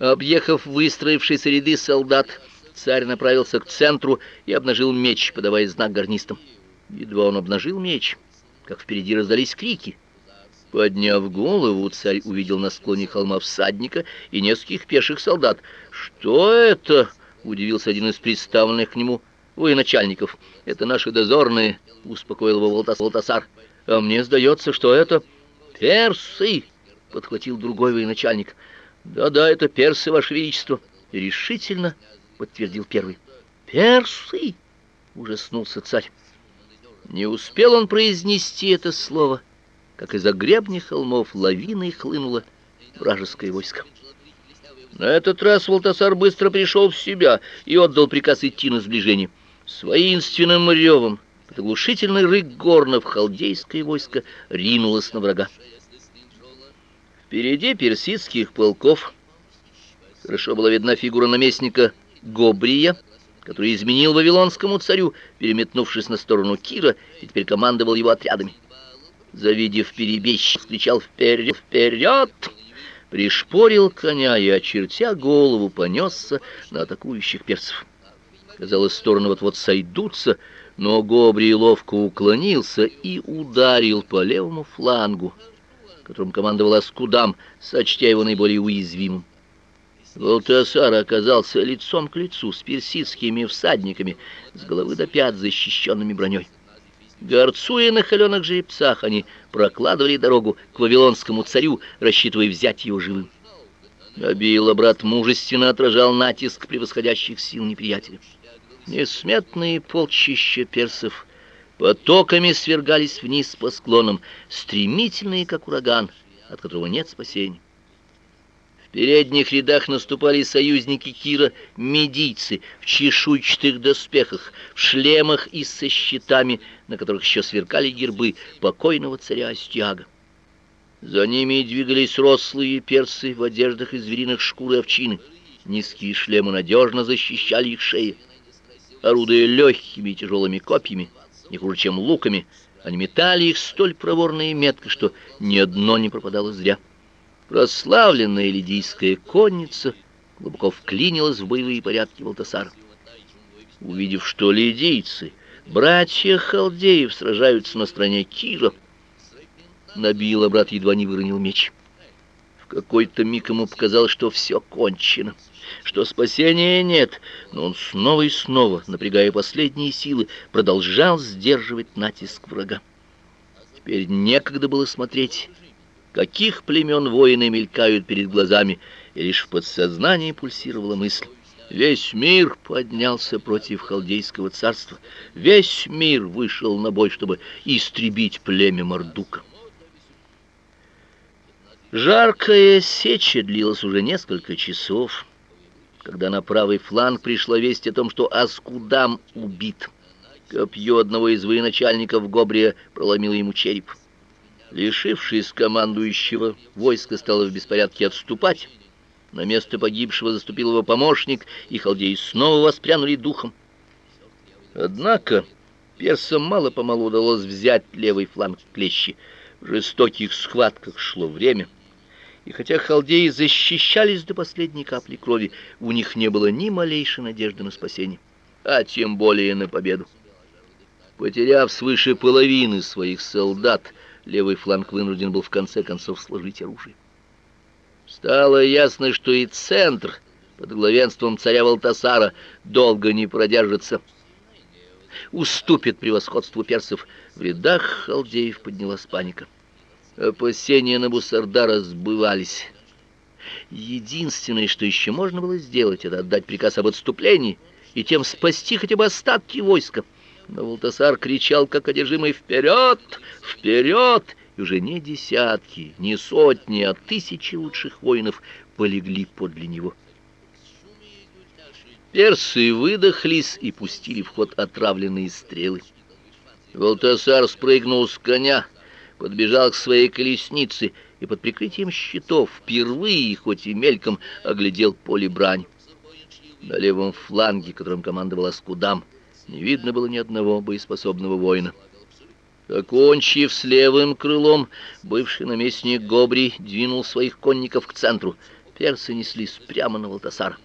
Объехав выстроившиеся ряды солдат, царь направился к центру и обнажил меч, подавая знак гарнистам. Едва он обнажил меч, как впереди раздались крики. Подняв голову, царь увидел на склоне холма всадника и нескольких пеших солдат. «Что это?» — удивился один из представленных к нему военачальников. «Это наши дозорные», — успокоил его Волтасар. «А мне сдается, что это персы», — подхватил другой военачальник. «Да-да, это персы, ваше величество», — решительно подтвердил первый. «Персы!» — ужаснулся царь. Не успел он произнести это слово, как из-за гребня холмов лавиной хлынуло вражеское войско. На этот раз Волтасар быстро пришел в себя и отдал приказ идти на сближение. С воинственным ревом, под оглушительный рык горнов, халдейское войско ринулось на врага. Впереди персидских полков хорошо была видна фигура наместника Гобрия, который изменил вавилонскому царю, переметнувшись на сторону Кира, и теперь командовал его отрядами. Завидев перебежчик, кричал «Вперед! Вперед!» Пришпорил коня и, очертя голову, понесся на атакующих перцев. Казалось, стороны вот-вот сойдутся, но Гобрий ловко уклонился и ударил по левому флангу, которым командовал Аскудам, сочтя его наиболее уязвимым. Валтасар оказался лицом к лицу с персидскими всадниками, с головы до пят защищенными броней. Горцуя на холеных жеребцах, они прокладывали дорогу к вавилонскому царю, рассчитывая взять его живым. Абила брат мужественно отражал натиск превосходящих сил неприятеля. Несметные полчища персов потоками свергались вниз по склонам, стремительные, как ураган, от которого нет спасения. В передних рядах наступали союзники Кира, медийцы, в чешуйчатых доспехах, в шлемах и со щитами, на которых еще сверкали гербы покойного царя Астиага. За ними двигались рослые персы в одеждах из звериных шкур и овчины. Низкие шлемы надежно защищали их шеи. Орудуя легкими и тяжелыми копьями, не хуже, чем луками, они метали их столь проворно и метко, что ни одно не пропадало зря. Прославленная лидийская конница глубоко вклинилась в боевые порядки Валтасара. Увидев, что лидийцы, братья халдеев, сражаются на стороне Кира, Набила брат едва не выронил меч. Какой-то миг ему показалось, что все кончено, что спасения нет, но он снова и снова, напрягая последние силы, продолжал сдерживать натиск врага. Теперь некогда было смотреть каких племен воины мелькают перед глазами, и лишь в подсознании пульсировала мысль. Весь мир поднялся против халдейского царства. Весь мир вышел на бой, чтобы истребить племя Мардука. Жаркая сеча длилась уже несколько часов, когда на правый фланг пришла весть о том, что Аскудам убит. Копье одного из военачальников Гобрия проломило ему череп. Лишившись командующего, войско стало в беспорядке отступать. На место погибшего заступил его помощник, и халдеи снова воспрянули духом. Однако персам мало-помалу удалось взять левый фланг клещи. В жестоких схватках шло время, и хотя халдеи защищались до последней капли крови, у них не было ни малейшей надежды на спасение, а тем более на победу. Потеряв свыше половины своих солдат, левый фланг вынужден был в конце концов сложить оружие. Стало ясно, что и центр под главенством царя Валтасара долго не продержится. Уступит превосходству персов. В рядах халдеев поднялась паника. Опасения Набусардара сбывались. Единственное, что еще можно было сделать, это отдать приказ об отступлении и тем спасти хотя бы остатки войска. Но Валтасар кричал, как одержимый, «Вперед! Вперед!» И уже не десятки, не сотни, а тысячи лучших воинов полегли подле него. Персы выдохлись и пустили в ход отравленные стрелы. Валтасар спрыгнул с коня, подбежал к своей колеснице и под прикрытием щитов впервые, хоть и мельком, оглядел поле брань. На левом фланге, которым командовал Аскудам, не видно было ни одного боеспособного воина. Окончив с левым крылом, бывший наместник Гобри двинул своих конников к центру. персы неслись прямо на Валтасара.